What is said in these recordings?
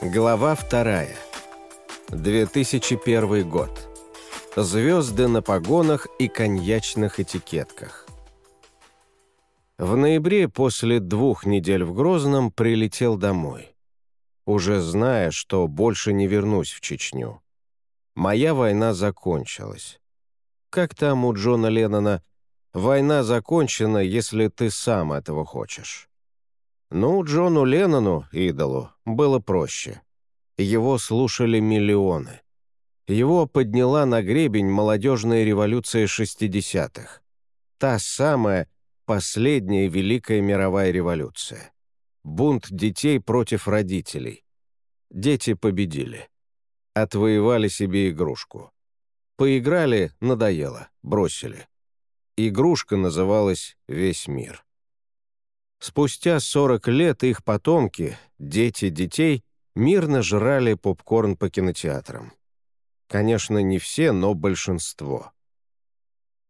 Глава вторая. 2001 год. Звезды на погонах и коньячных этикетках. В ноябре после двух недель в Грозном прилетел домой. Уже зная, что больше не вернусь в Чечню. Моя война закончилась. Как там у Джона Леннона «Война закончена, если ты сам этого хочешь». Ну, Джону Леннону, идолу, было проще. Его слушали миллионы. Его подняла на гребень молодежная революция 60-х. Та самая последняя Великая мировая революция. Бунт детей против родителей. Дети победили. Отвоевали себе игрушку. Поиграли, надоело, бросили. Игрушка называлась «Весь мир». Спустя 40 лет их потомки, дети детей, мирно жрали попкорн по кинотеатрам. Конечно, не все, но большинство.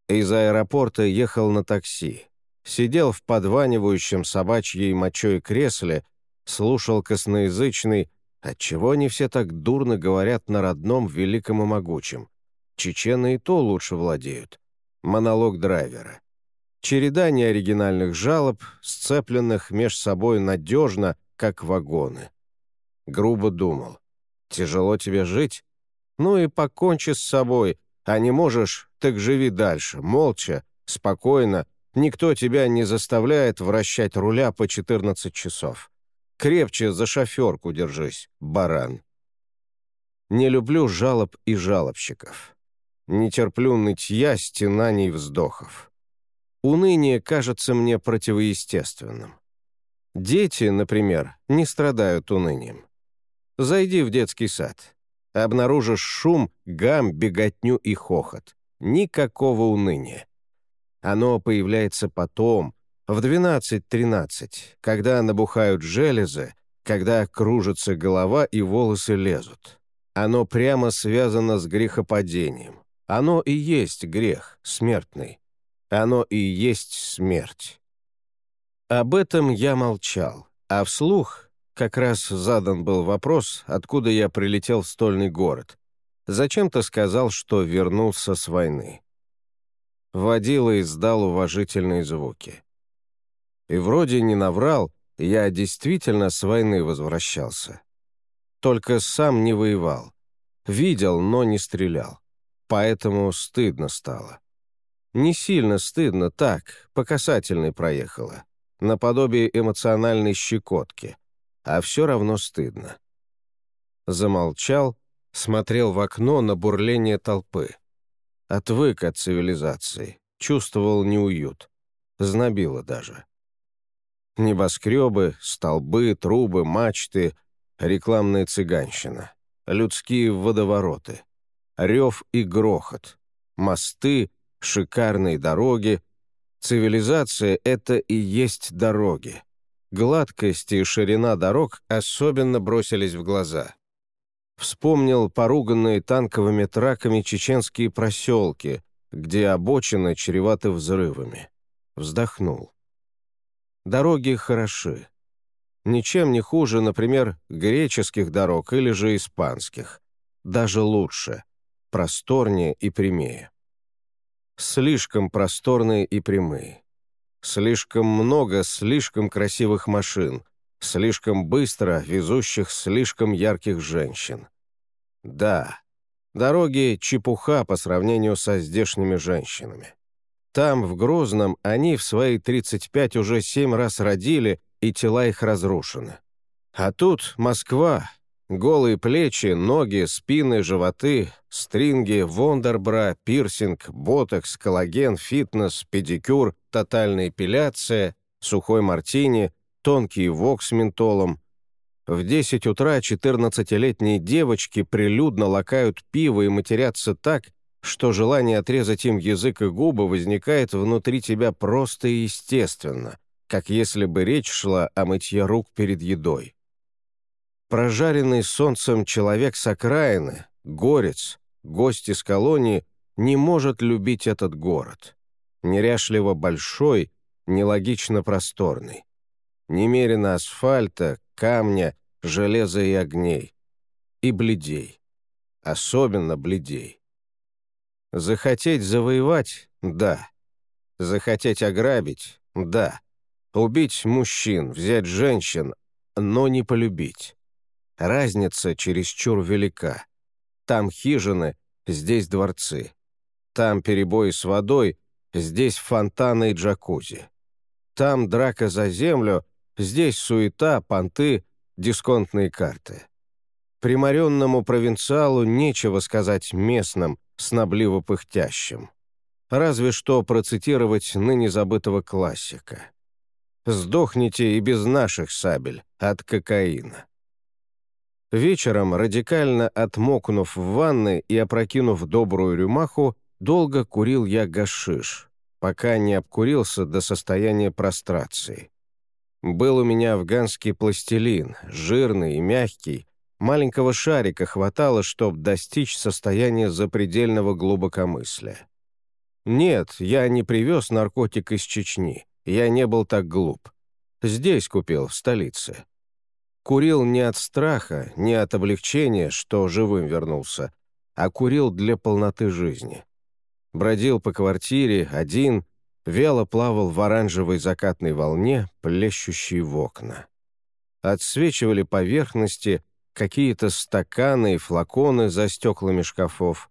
Из аэропорта ехал на такси. Сидел в подванивающем собачьей мочой кресле, слушал косноязычный «Отчего они все так дурно говорят на родном, великом и могучем? Чечены и то лучше владеют». Монолог драйвера. Череда неоригинальных жалоб, сцепленных меж собой надежно, как вагоны. Грубо думал. «Тяжело тебе жить? Ну и покончи с собой, а не можешь, так живи дальше, молча, спокойно, никто тебя не заставляет вращать руля по 14 часов. Крепче за шоферку держись, баран». Не люблю жалоб и жалобщиков. Не терплю нытья, стенаний, вздохов. Уныние кажется мне противоестественным. Дети, например, не страдают унынием. Зайди в детский сад. Обнаружишь шум, гам, беготню и хохот. Никакого уныния. Оно появляется потом, в 12-13, когда набухают железы, когда кружится голова и волосы лезут. Оно прямо связано с грехопадением. Оно и есть грех, смертный. Оно и есть смерть. Об этом я молчал, а вслух как раз задан был вопрос, откуда я прилетел в стольный город. Зачем-то сказал, что вернулся с войны. Водила издал уважительные звуки. И вроде не наврал, я действительно с войны возвращался. Только сам не воевал. Видел, но не стрелял. Поэтому стыдно стало. Не сильно стыдно, так, по касательной проехала. Наподобие эмоциональной щекотки. А все равно стыдно. Замолчал, смотрел в окно на бурление толпы. Отвык от цивилизации, чувствовал неуют. Знобило даже. Небоскребы, столбы, трубы, мачты, рекламная цыганщина, людские водовороты, рев и грохот, мосты, шикарные дороги. Цивилизация — это и есть дороги. Гладкость и ширина дорог особенно бросились в глаза. Вспомнил поруганные танковыми траками чеченские проселки, где обочины чреваты взрывами. Вздохнул. Дороги хороши. Ничем не хуже, например, греческих дорог или же испанских. Даже лучше, просторнее и прямее слишком просторные и прямые. Слишком много слишком красивых машин, слишком быстро везущих слишком ярких женщин. Да, дороги — чепуха по сравнению со здешними женщинами. Там, в Грозном, они в свои 35 уже семь раз родили, и тела их разрушены. А тут Москва, Голые плечи, ноги, спины, животы, стринги, вондербра, пирсинг, ботокс, коллаген, фитнес, педикюр, тотальная эпиляция, сухой мартини, тонкий вок с ментолом. В 10 утра 14-летние девочки прилюдно лакают пиво и матерятся так, что желание отрезать им язык и губы возникает внутри тебя просто и естественно, как если бы речь шла о мытье рук перед едой. Прожаренный солнцем человек с окраины, горец, гость из колонии, не может любить этот город. Неряшливо большой, нелогично просторный. Немерено асфальта, камня, железа и огней. И бледей. Особенно бледей. Захотеть завоевать — да. Захотеть ограбить — да. Убить мужчин, взять женщин, но не полюбить. Разница чересчур велика. Там хижины, здесь дворцы. Там перебои с водой, здесь фонтаны и джакузи. Там драка за землю, здесь суета, понты, дисконтные карты. Приморенному провинциалу нечего сказать местным, снобливо пыхтящим. Разве что процитировать ныне забытого классика. «Сдохните и без наших сабель от кокаина». Вечером, радикально отмокнув в ванной и опрокинув добрую рюмаху, долго курил я гашиш, пока не обкурился до состояния прострации. Был у меня афганский пластилин, жирный и мягкий, маленького шарика хватало, чтобы достичь состояния запредельного глубокомыслия. Нет, я не привез наркотик из Чечни, я не был так глуп. Здесь купил, в столице. Курил не от страха, не от облегчения, что живым вернулся, а курил для полноты жизни. Бродил по квартире, один, вяло плавал в оранжевой закатной волне, плещущей в окна. Отсвечивали поверхности, какие-то стаканы и флаконы за стеклами шкафов.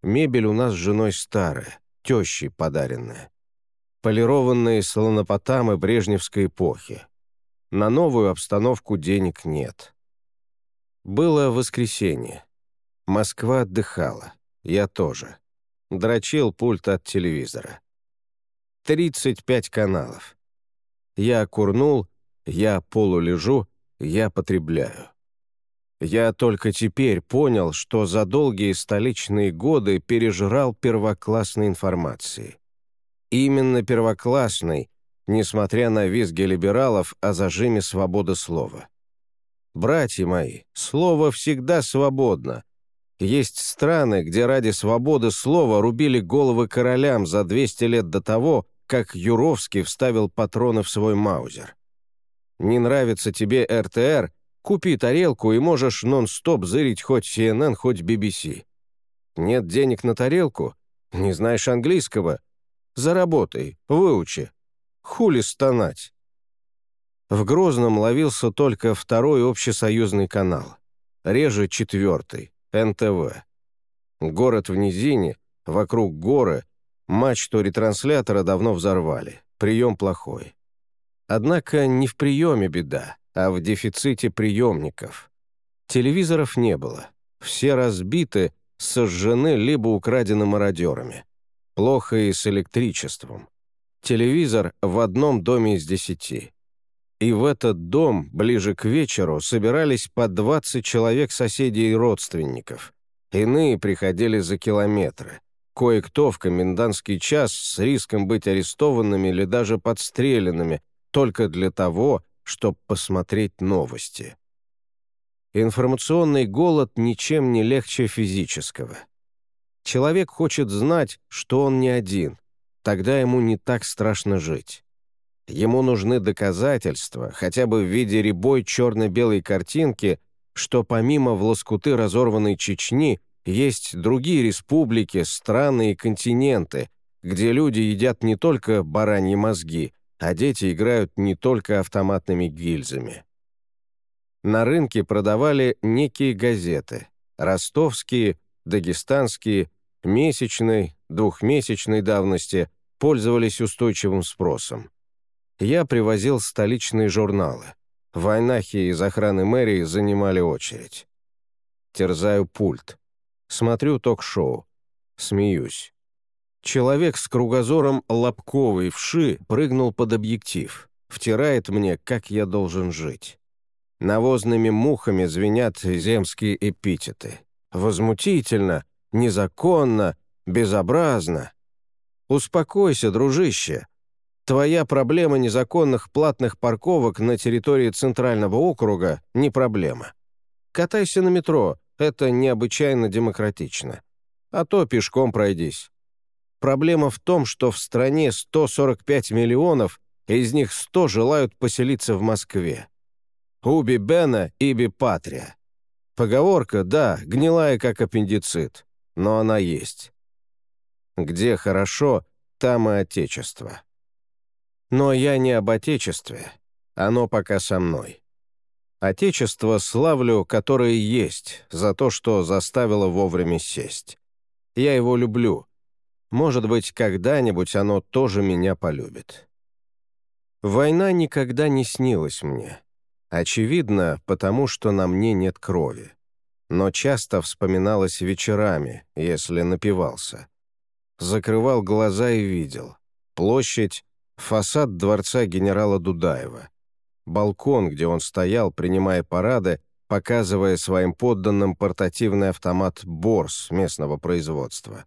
Мебель у нас с женой старая, тещей подаренная. Полированные слонопотамы брежневской эпохи. На новую обстановку денег нет. Было воскресенье. Москва отдыхала. Я тоже. Дрочил пульт от телевизора. 35 каналов. Я курнул, я полулежу, я потребляю. Я только теперь понял, что за долгие столичные годы пережрал первоклассной информации. Именно первоклассной, несмотря на визги либералов о зажиме свободы слова. Братья мои, слово всегда свободно. Есть страны, где ради свободы слова рубили головы королям за 200 лет до того, как Юровский вставил патроны в свой маузер. Не нравится тебе РТР, купи тарелку и можешь нон-стоп зырить хоть CNN, хоть BBC. Нет денег на тарелку? Не знаешь английского? Заработай, выучи. Хули стонать? В Грозном ловился только второй общесоюзный канал. Реже четвертый, НТВ. Город в низине, вокруг горы, мачту ретранслятора давно взорвали, прием плохой. Однако не в приеме беда, а в дефиците приемников. Телевизоров не было, все разбиты, сожжены либо украдены мародерами. Плохо и с электричеством. Телевизор в одном доме из десяти. И в этот дом, ближе к вечеру, собирались по 20 человек соседей и родственников. Иные приходили за километры. Кое-кто в комендантский час с риском быть арестованными или даже подстреленными только для того, чтобы посмотреть новости. Информационный голод ничем не легче физического. Человек хочет знать, что он не один, тогда ему не так страшно жить. Ему нужны доказательства, хотя бы в виде рябой черно-белой картинки, что помимо в лоскуты разорванной Чечни есть другие республики, страны и континенты, где люди едят не только бараньи мозги, а дети играют не только автоматными гильзами. На рынке продавали некие газеты – ростовские, дагестанские, месячной, двухмесячной давности пользовались устойчивым спросом. Я привозил столичные журналы. Войнахи из охраны мэрии занимали очередь. Терзаю пульт. Смотрю ток-шоу. Смеюсь. Человек с кругозором лобковой вши прыгнул под объектив. Втирает мне, как я должен жить. Навозными мухами звенят земские эпитеты. Возмутительно, незаконно, безобразно. Успокойся, дружище. Твоя проблема незаконных платных парковок на территории Центрального округа не проблема. Катайся на метро, это необычайно демократично. А то пешком пройдись. Проблема в том, что в стране 145 миллионов, из них 100 желают поселиться в Москве. «Уби Бена, иби Патрия». Поговорка, да, гнилая как аппендицит, но она есть. Где хорошо, там и отечество. Но я не об отечестве, оно пока со мной. Отечество славлю, которое есть, за то, что заставило вовремя сесть. Я его люблю. Может быть, когда-нибудь оно тоже меня полюбит. Война никогда не снилась мне. Очевидно, потому что на мне нет крови. Но часто вспоминалось вечерами, если напивался. Закрывал глаза и видел. Площадь, фасад дворца генерала Дудаева. Балкон, где он стоял, принимая парады, показывая своим подданным портативный автомат «Борс» местного производства.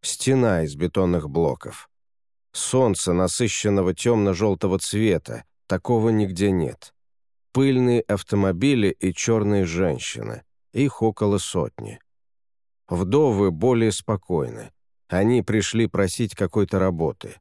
Стена из бетонных блоков. Солнце насыщенного темно-желтого цвета, такого нигде нет. Пыльные автомобили и черные женщины. Их около сотни. Вдовы более спокойны. Они пришли просить какой-то работы.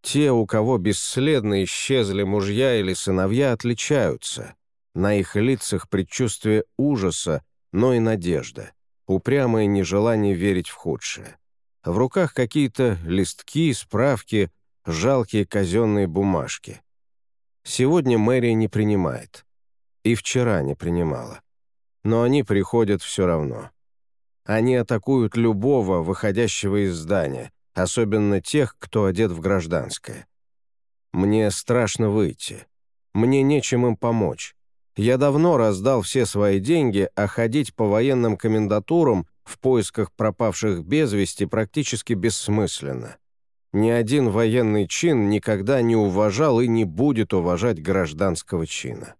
Те, у кого бесследно исчезли мужья или сыновья, отличаются. На их лицах предчувствие ужаса, но и надежда, упрямое нежелание верить в худшее. В руках какие-то листки, справки, жалкие казенные бумажки. Сегодня мэрия не принимает. И вчера не принимала. Но они приходят все равно. Они атакуют любого, выходящего из здания, особенно тех, кто одет в гражданское. Мне страшно выйти. Мне нечем им помочь. Я давно раздал все свои деньги, а ходить по военным комендатурам в поисках пропавших без вести практически бессмысленно. Ни один военный чин никогда не уважал и не будет уважать гражданского чина.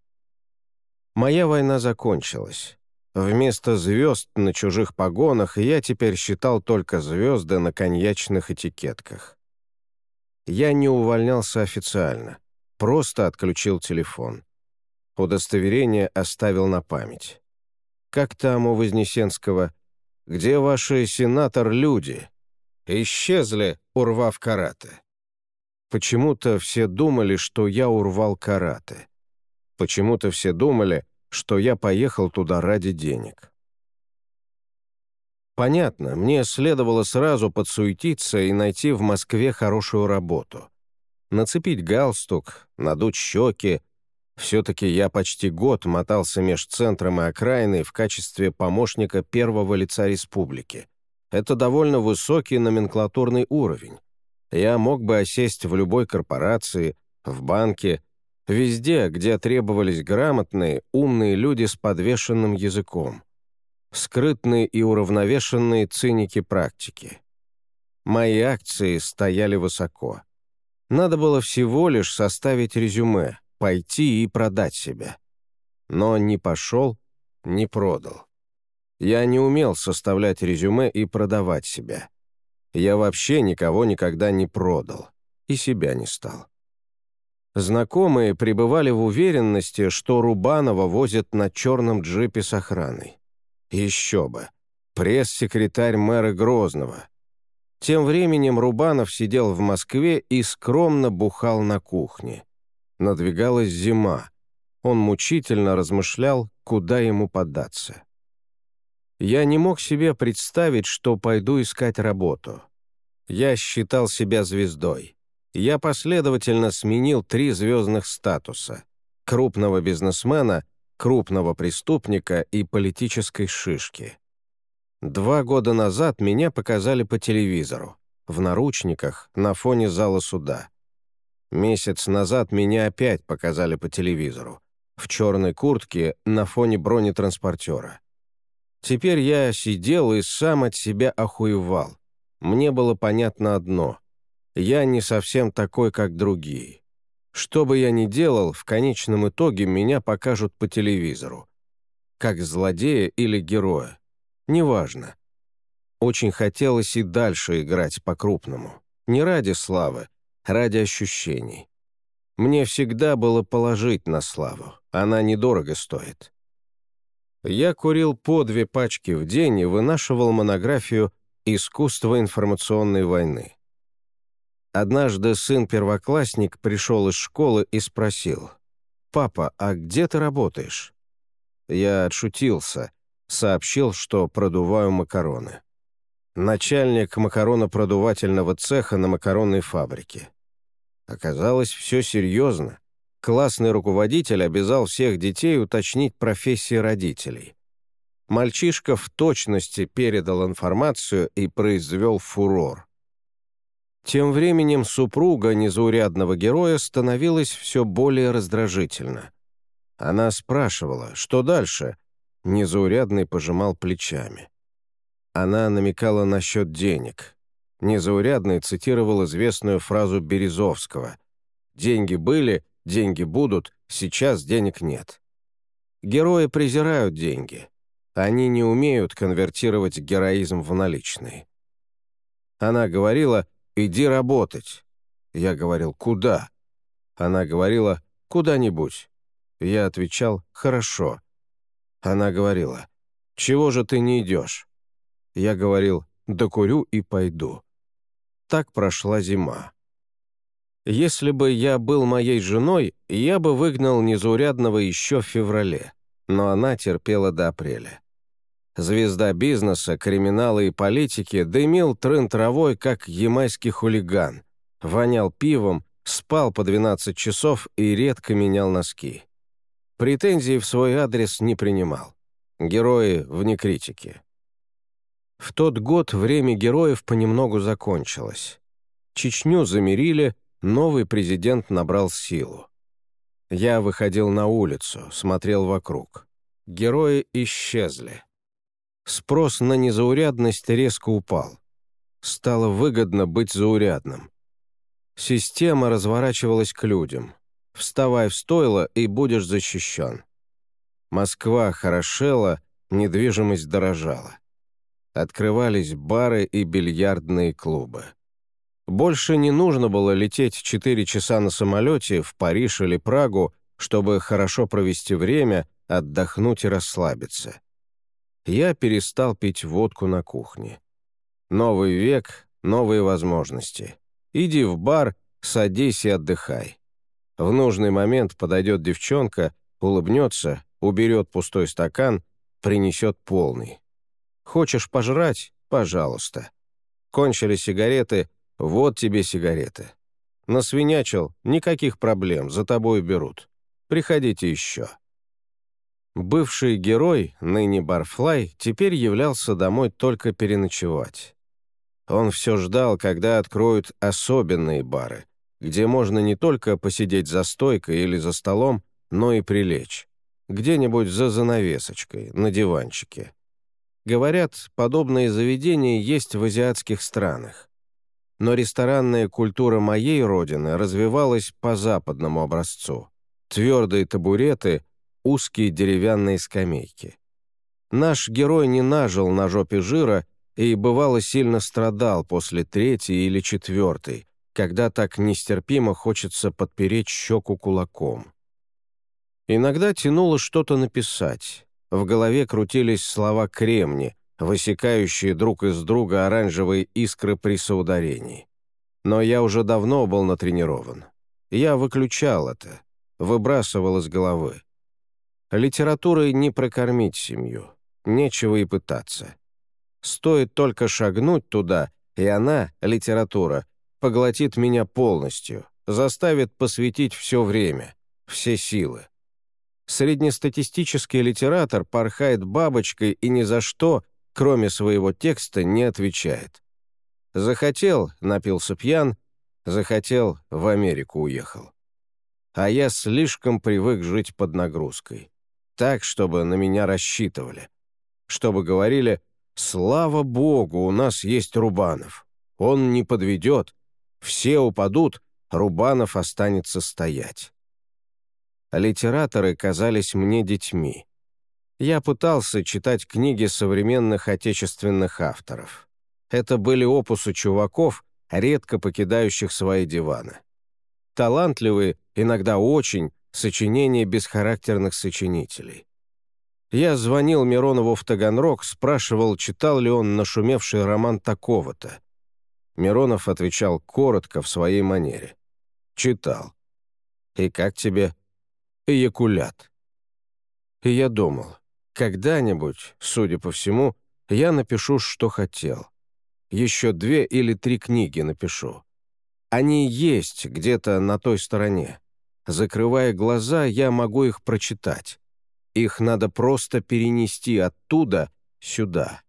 Моя война закончилась. Вместо звезд на чужих погонах я теперь считал только звезды на коньячных этикетках. Я не увольнялся официально, просто отключил телефон. Удостоверение оставил на память. Как там у Вознесенского? «Где ваши сенатор-люди?» Исчезли, урвав караты. Почему-то все думали, что я урвал караты. Почему-то все думали, что я поехал туда ради денег. Понятно, мне следовало сразу подсуетиться и найти в Москве хорошую работу. Нацепить галстук, надуть щеки. Все-таки я почти год мотался меж центром и окраиной в качестве помощника первого лица республики. Это довольно высокий номенклатурный уровень. Я мог бы осесть в любой корпорации, в банке, Везде, где требовались грамотные, умные люди с подвешенным языком. Скрытные и уравновешенные циники практики. Мои акции стояли высоко. Надо было всего лишь составить резюме, пойти и продать себя. Но не пошел, не продал. Я не умел составлять резюме и продавать себя. Я вообще никого никогда не продал и себя не стал. Знакомые пребывали в уверенности, что Рубанова возят на черном джипе с охраной. Еще бы. Пресс-секретарь мэра Грозного. Тем временем Рубанов сидел в Москве и скромно бухал на кухне. Надвигалась зима. Он мучительно размышлял, куда ему податься. Я не мог себе представить, что пойду искать работу. Я считал себя звездой я последовательно сменил три звездных статуса – крупного бизнесмена, крупного преступника и политической шишки. Два года назад меня показали по телевизору, в наручниках, на фоне зала суда. Месяц назад меня опять показали по телевизору, в черной куртке на фоне бронетранспортера. Теперь я сидел и сам от себя охуевал. Мне было понятно одно я не совсем такой, как другие. Что бы я ни делал, в конечном итоге меня покажут по телевизору. Как злодея или героя. Неважно. Очень хотелось и дальше играть по-крупному. Не ради славы, ради ощущений. Мне всегда было положить на славу. Она недорого стоит. Я курил по две пачки в день и вынашивал монографию «Искусство информационной войны». Однажды сын-первоклассник пришел из школы и спросил, «Папа, а где ты работаешь?» Я отшутился, сообщил, что продуваю макароны. Начальник макаронопродувательного цеха на макаронной фабрике. Оказалось, все серьезно. Классный руководитель обязал всех детей уточнить профессии родителей. Мальчишка в точности передал информацию и произвел фурор. Тем временем супруга незаурядного героя становилась все более раздражительна. Она спрашивала, что дальше? Незаурядный пожимал плечами. Она намекала насчет денег. Незаурядный цитировал известную фразу Березовского «Деньги были, деньги будут, сейчас денег нет». Герои презирают деньги. Они не умеют конвертировать героизм в наличные. Она говорила «иди работать». Я говорил «куда?». Она говорила «куда-нибудь». Я отвечал «хорошо». Она говорила «чего же ты не идешь?» Я говорил «докурю и пойду». Так прошла зима. Если бы я был моей женой, я бы выгнал незаурядного еще в феврале, но она терпела до апреля. Звезда бизнеса, криминала и политики дымил трын травой, как ямайский хулиган, вонял пивом, спал по 12 часов и редко менял носки. Претензий в свой адрес не принимал. Герои вне критики. В тот год время героев понемногу закончилось. Чечню замерили, новый президент набрал силу. Я выходил на улицу, смотрел вокруг. Герои исчезли. Спрос на незаурядность резко упал. Стало выгодно быть заурядным. Система разворачивалась к людям. Вставай в стойло, и будешь защищен. Москва хорошела, недвижимость дорожала. Открывались бары и бильярдные клубы. Больше не нужно было лететь 4 часа на самолете в Париж или Прагу, чтобы хорошо провести время, отдохнуть и расслабиться я перестал пить водку на кухне. Новый век, новые возможности. Иди в бар, садись и отдыхай. В нужный момент подойдет девчонка, улыбнется, уберет пустой стакан, принесет полный. Хочешь пожрать? Пожалуйста. Кончили сигареты? Вот тебе сигареты. Насвинячил? Никаких проблем, за тобой берут. Приходите еще. Бывший герой, ныне Барфлай, теперь являлся домой только переночевать. Он все ждал, когда откроют особенные бары, где можно не только посидеть за стойкой или за столом, но и прилечь. Где-нибудь за занавесочкой, на диванчике. Говорят, подобные заведения есть в азиатских странах. Но ресторанная культура моей родины развивалась по западному образцу. Твердые табуреты — узкие деревянные скамейки. Наш герой не нажил на жопе жира и, бывало, сильно страдал после третьей или четвертой, когда так нестерпимо хочется подпереть щеку кулаком. Иногда тянуло что-то написать. В голове крутились слова кремни, высекающие друг из друга оранжевые искры при соударении. Но я уже давно был натренирован. Я выключал это, выбрасывал из головы. Литературой не прокормить семью, нечего и пытаться. Стоит только шагнуть туда, и она, литература, поглотит меня полностью, заставит посвятить все время, все силы. Среднестатистический литератор порхает бабочкой и ни за что, кроме своего текста, не отвечает. Захотел — напился пьян, захотел — в Америку уехал. А я слишком привык жить под нагрузкой так, чтобы на меня рассчитывали. Чтобы говорили «Слава Богу, у нас есть Рубанов. Он не подведет. Все упадут, Рубанов останется стоять». Литераторы казались мне детьми. Я пытался читать книги современных отечественных авторов. Это были опусы чуваков, редко покидающих свои диваны. Талантливые, иногда очень, сочинения бесхарактерных сочинителей. Я звонил Миронову в Таганрог, спрашивал, читал ли он нашумевший роман такого-то. Миронов отвечал коротко в своей манере. «Читал». «И как тебе?» эякулят. И я думал, когда-нибудь, судя по всему, я напишу, что хотел. Еще две или три книги напишу. Они есть где-то на той стороне. Закрывая глаза, я могу их прочитать. Их надо просто перенести оттуда сюда.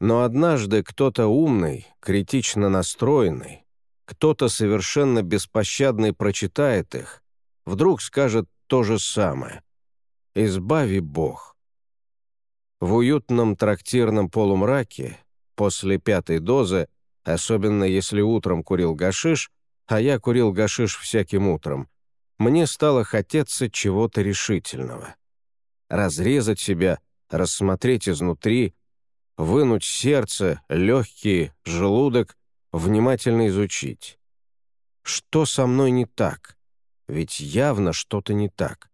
Но однажды кто-то умный, критично настроенный, кто-то совершенно беспощадный прочитает их, вдруг скажет то же самое. «Избави Бог». В уютном трактирном полумраке, после пятой дозы, особенно если утром курил гашиш, а я курил гашиш всяким утром, мне стало хотеться чего-то решительного. Разрезать себя, рассмотреть изнутри, вынуть сердце, легкие, желудок, внимательно изучить. Что со мной не так? Ведь явно что-то не так.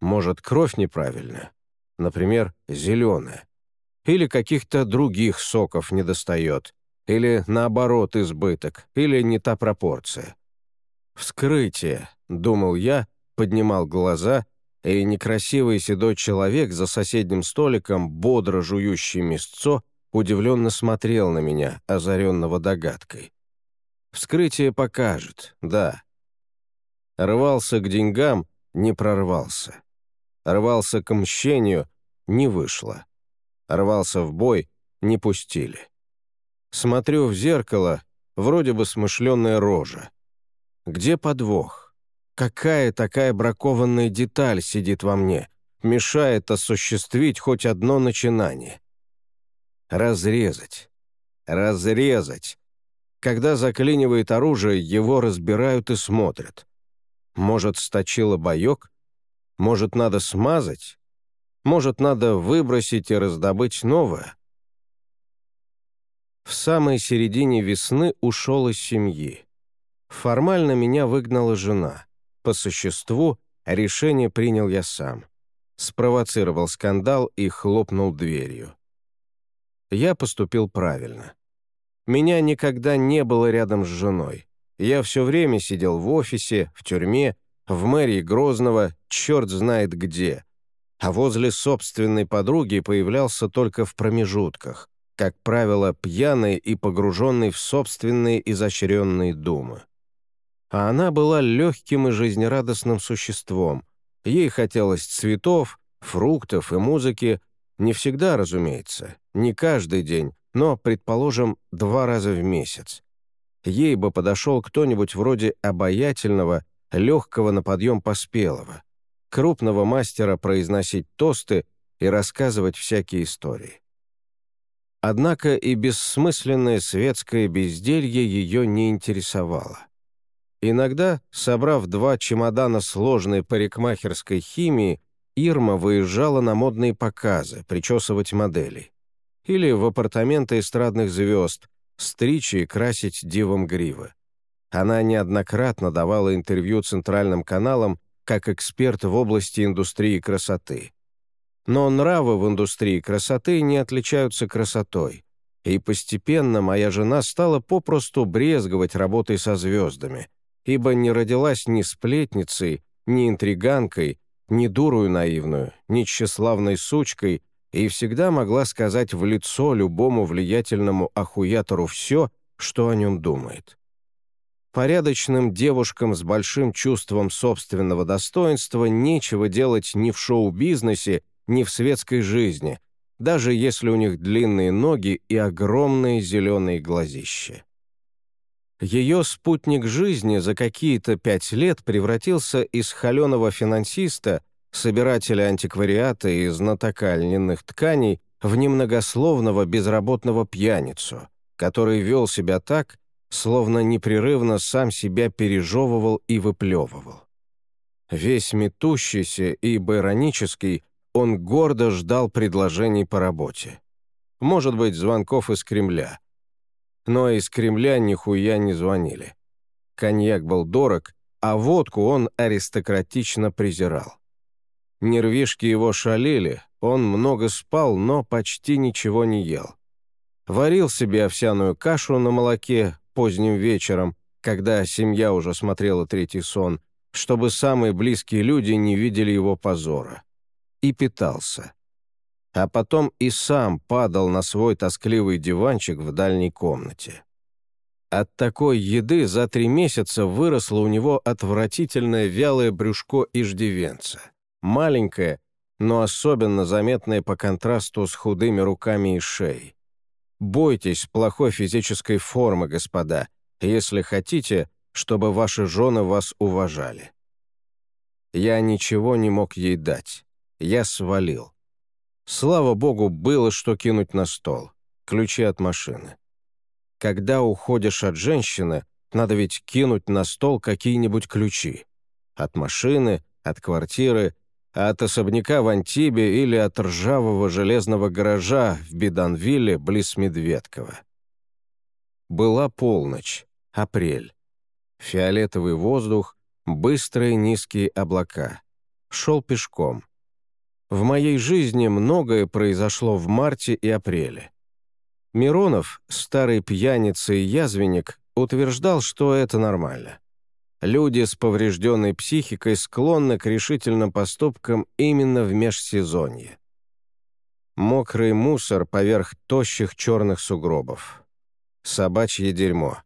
Может, кровь неправильная? Например, зеленая. Или каких-то других соков недостает. Или, наоборот, избыток. Или не та пропорция. «Вскрытие», — думал я, поднимал глаза — и некрасивый седой человек за соседним столиком, бодро жующий мясцо, удивленно смотрел на меня, озаренного догадкой. Вскрытие покажет, да. Рвался к деньгам, не прорвался. Рвался к мщению, не вышло. Рвался в бой, не пустили. Смотрю в зеркало, вроде бы смышленная рожа. Где подвох? Какая такая бракованная деталь сидит во мне, мешает осуществить хоть одно начинание? Разрезать. Разрезать. Когда заклинивает оружие, его разбирают и смотрят. Может, сточило боек? Может, надо смазать? Может, надо выбросить и раздобыть новое? В самой середине весны ушел из семьи. Формально меня выгнала жена. По существу, решение принял я сам. Спровоцировал скандал и хлопнул дверью. Я поступил правильно. Меня никогда не было рядом с женой. Я все время сидел в офисе, в тюрьме, в мэрии Грозного, черт знает где. А возле собственной подруги появлялся только в промежутках, как правило, пьяный и погруженный в собственные изощренные думы а она была легким и жизнерадостным существом. Ей хотелось цветов, фруктов и музыки, не всегда, разумеется, не каждый день, но, предположим, два раза в месяц. Ей бы подошел кто-нибудь вроде обаятельного, легкого на подъем поспелого, крупного мастера произносить тосты и рассказывать всякие истории. Однако и бессмысленное светское безделье ее не интересовало. Иногда, собрав два чемодана сложной парикмахерской химии, Ирма выезжала на модные показы, причесывать моделей. Или в апартаменты эстрадных звезд, стричь и красить дивом гривы. Она неоднократно давала интервью центральным каналам как эксперт в области индустрии красоты. Но нравы в индустрии красоты не отличаются красотой, и постепенно моя жена стала попросту брезговать работой со звездами — ибо не родилась ни сплетницей, ни интриганкой, ни дурую наивную, ни тщеславной сучкой и всегда могла сказать в лицо любому влиятельному ахуятору все, что о нем думает. Порядочным девушкам с большим чувством собственного достоинства нечего делать ни в шоу-бизнесе, ни в светской жизни, даже если у них длинные ноги и огромные зеленые глазища. Ее спутник жизни за какие-то пять лет превратился из холеного финансиста, собирателя антиквариата и знатока льняных тканей, в немногословного безработного пьяницу, который вел себя так, словно непрерывно сам себя пережевывал и выплевывал. Весь метущийся и иронический, он гордо ждал предложений по работе. Может быть, звонков из Кремля — но из Кремля нихуя не звонили. Коньяк был дорог, а водку он аристократично презирал. Нервишки его шалели, он много спал, но почти ничего не ел. Варил себе овсяную кашу на молоке поздним вечером, когда семья уже смотрела третий сон, чтобы самые близкие люди не видели его позора. И питался. А потом и сам падал на свой тоскливый диванчик в дальней комнате. От такой еды за три месяца выросло у него отвратительное вялое брюшко иждивенца. Маленькое, но особенно заметное по контрасту с худыми руками и шеей. Бойтесь плохой физической формы, господа, если хотите, чтобы ваши жены вас уважали. Я ничего не мог ей дать. Я свалил. Слава богу, было что кинуть на стол. Ключи от машины. Когда уходишь от женщины, надо ведь кинуть на стол какие-нибудь ключи. От машины, от квартиры, от особняка в Антибе или от ржавого железного гаража в Беданвилле близ Медведкова. Была полночь, апрель. Фиолетовый воздух, быстрые низкие облака. Шел пешком. В моей жизни многое произошло в марте и апреле. Миронов, старый пьяница и язвенник, утверждал, что это нормально. Люди с поврежденной психикой склонны к решительным поступкам именно в межсезонье. Мокрый мусор поверх тощих черных сугробов. Собачье дерьмо.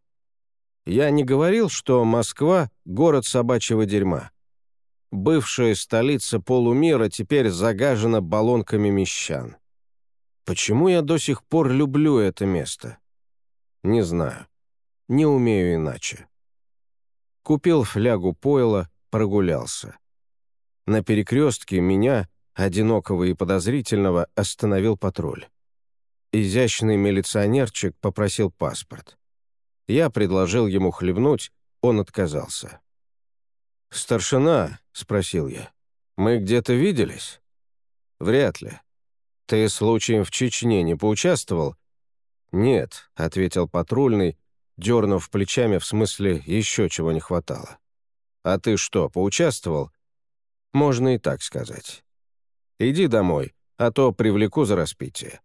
Я не говорил, что Москва — город собачьего дерьма. Бывшая столица полумира теперь загажена баллонками мещан. Почему я до сих пор люблю это место? Не знаю. Не умею иначе. Купил флягу пойла, прогулялся. На перекрестке меня, одинокого и подозрительного, остановил патруль. Изящный милиционерчик попросил паспорт. Я предложил ему хлебнуть, он отказался. «Старшина», — спросил я, — «мы где-то виделись?» «Вряд ли. Ты случаем в Чечне не поучаствовал?» «Нет», — ответил патрульный, дернув плечами в смысле еще чего не хватало. «А ты что, поучаствовал?» «Можно и так сказать. Иди домой, а то привлеку за распитие».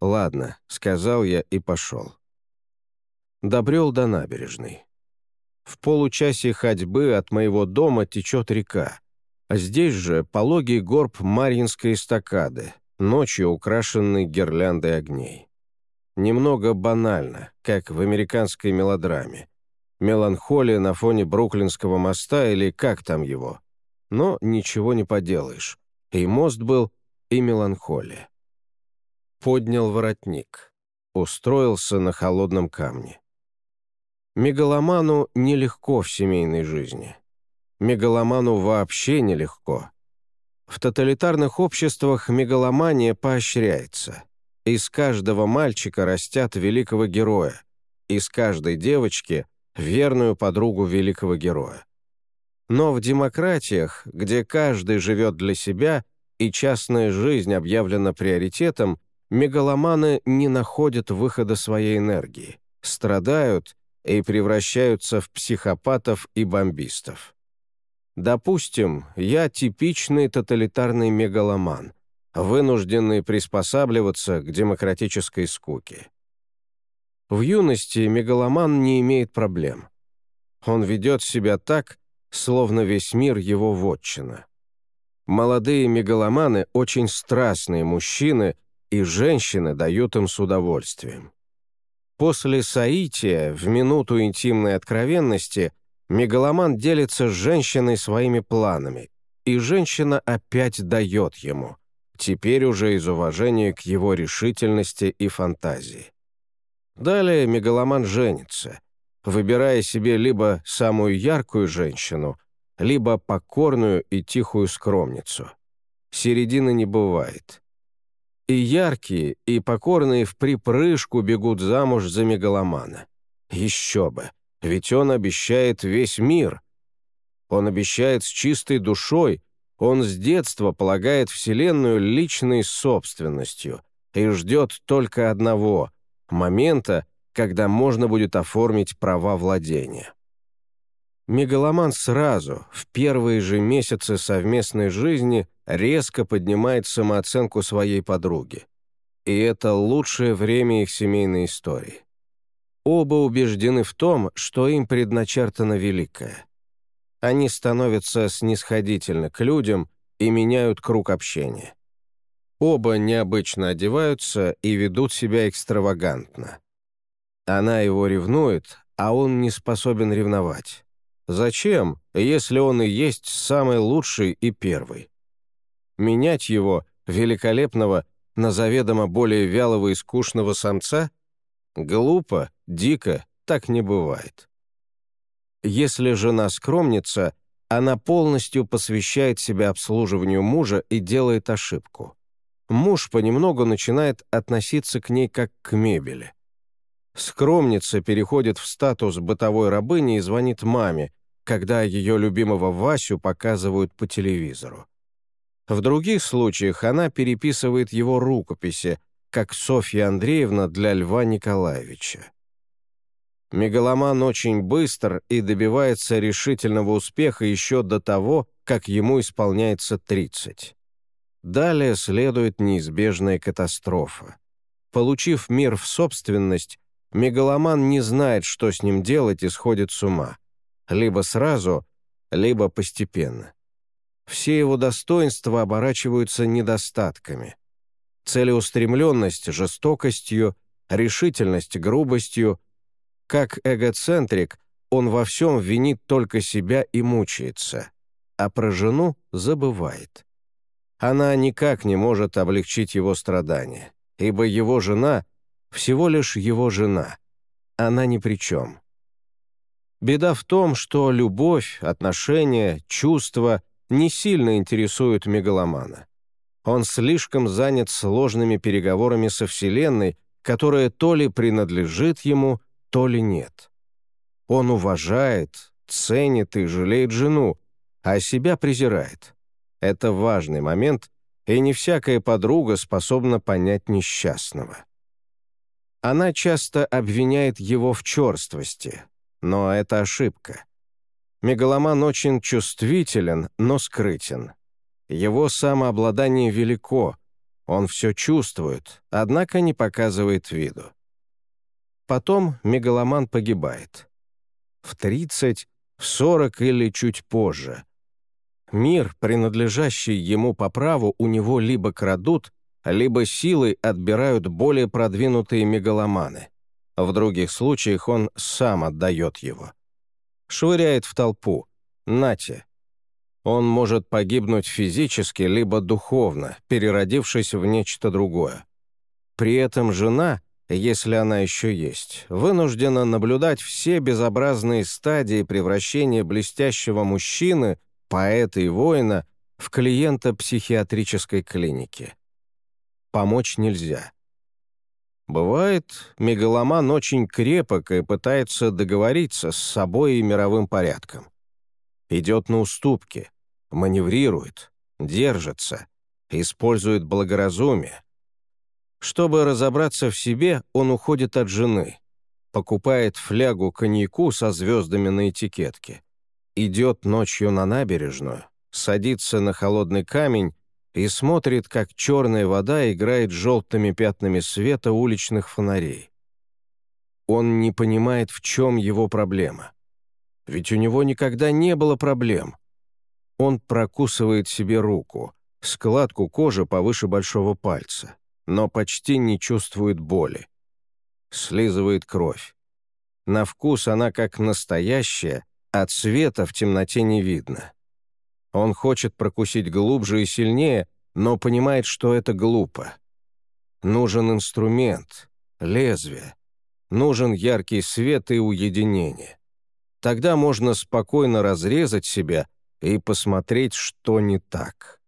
«Ладно», — сказал я и пошел добрел до набережной. В получасе ходьбы от моего дома течет река, а здесь же пологий горб Марьинской эстакады, ночью украшенный гирляндой огней. Немного банально, как в американской мелодраме. Меланхолия на фоне Бруклинского моста или как там его. Но ничего не поделаешь. И мост был, и меланхолия. Поднял воротник. Устроился на холодном камне. Мегаломану нелегко в семейной жизни. Мегаломану вообще нелегко. В тоталитарных обществах мегаломания поощряется. Из каждого мальчика растят великого героя, из каждой девочки — верную подругу великого героя. Но в демократиях, где каждый живет для себя и частная жизнь объявлена приоритетом, мегаломаны не находят выхода своей энергии, страдают и превращаются в психопатов и бомбистов. Допустим, я типичный тоталитарный мегаломан, вынужденный приспосабливаться к демократической скуке. В юности мегаломан не имеет проблем. Он ведет себя так, словно весь мир его вотчина. Молодые мегаломаны очень страстные мужчины, и женщины дают им с удовольствием. После соития, в минуту интимной откровенности, мегаломан делится с женщиной своими планами, и женщина опять дает ему, теперь уже из уважения к его решительности и фантазии. Далее мегаломан женится, выбирая себе либо самую яркую женщину, либо покорную и тихую скромницу. Середины не бывает. И яркие, и покорные в припрыжку бегут замуж за мегаломана. Еще бы, ведь он обещает весь мир. Он обещает с чистой душой, он с детства полагает Вселенную личной собственностью и ждет только одного — момента, когда можно будет оформить права владения. Мегаломан сразу, в первые же месяцы совместной жизни, резко поднимает самооценку своей подруги. И это лучшее время их семейной истории. Оба убеждены в том, что им предначертано великое. они становятся снисходительны к людям и меняют круг общения. Оба необычно одеваются и ведут себя экстравагантно. Она его ревнует, а он не способен ревновать. Зачем, если он и есть самый лучший и первый? Менять его, великолепного, на заведомо более вялого и скучного самца? Глупо, дико, так не бывает. Если жена скромница, она полностью посвящает себя обслуживанию мужа и делает ошибку. Муж понемногу начинает относиться к ней как к мебели. Скромница переходит в статус бытовой рабыни и звонит маме, когда ее любимого Васю показывают по телевизору. В других случаях она переписывает его рукописи, как Софья Андреевна для Льва Николаевича. Мегаломан очень быстр и добивается решительного успеха еще до того, как ему исполняется 30. Далее следует неизбежная катастрофа. Получив мир в собственность, мегаломан не знает, что с ним делать и сходит с ума. Либо сразу, либо постепенно. Все его достоинства оборачиваются недостатками. Целеустремленность – жестокостью, решительность – грубостью. Как эгоцентрик, он во всем винит только себя и мучается, а про жену забывает. Она никак не может облегчить его страдания, ибо его жена – всего лишь его жена. Она ни при чем. Беда в том, что любовь, отношения, чувства – не сильно интересуют мегаломана. Он слишком занят сложными переговорами со Вселенной, которая то ли принадлежит ему, то ли нет. Он уважает, ценит и жалеет жену, а себя презирает. Это важный момент, и не всякая подруга способна понять несчастного. Она часто обвиняет его в черствости, но это ошибка. Мегаломан очень чувствителен, но скрытен. Его самообладание велико, он все чувствует, однако не показывает виду. Потом мегаломан погибает. В 30, в 40 или чуть позже. Мир, принадлежащий ему по праву, у него либо крадут, либо силой отбирают более продвинутые мегаломаны. В других случаях он сам отдает его швыряет в толпу. Нате. Он может погибнуть физически, либо духовно, переродившись в нечто другое. При этом жена, если она еще есть, вынуждена наблюдать все безобразные стадии превращения блестящего мужчины, поэта и воина в клиента психиатрической клиники. Помочь нельзя. Бывает, мегаломан очень крепок и пытается договориться с собой и мировым порядком. Идет на уступки, маневрирует, держится, использует благоразумие. Чтобы разобраться в себе, он уходит от жены, покупает флягу коньяку со звездами на этикетке, идет ночью на набережную, садится на холодный камень и смотрит, как черная вода играет желтыми пятнами света уличных фонарей. Он не понимает, в чем его проблема. Ведь у него никогда не было проблем. Он прокусывает себе руку, складку кожи повыше большого пальца, но почти не чувствует боли. Слизывает кровь. На вкус она как настоящая, а цвета в темноте не видно. Он хочет прокусить глубже и сильнее, но понимает, что это глупо. Нужен инструмент, лезвие. Нужен яркий свет и уединение. Тогда можно спокойно разрезать себя и посмотреть, что не так.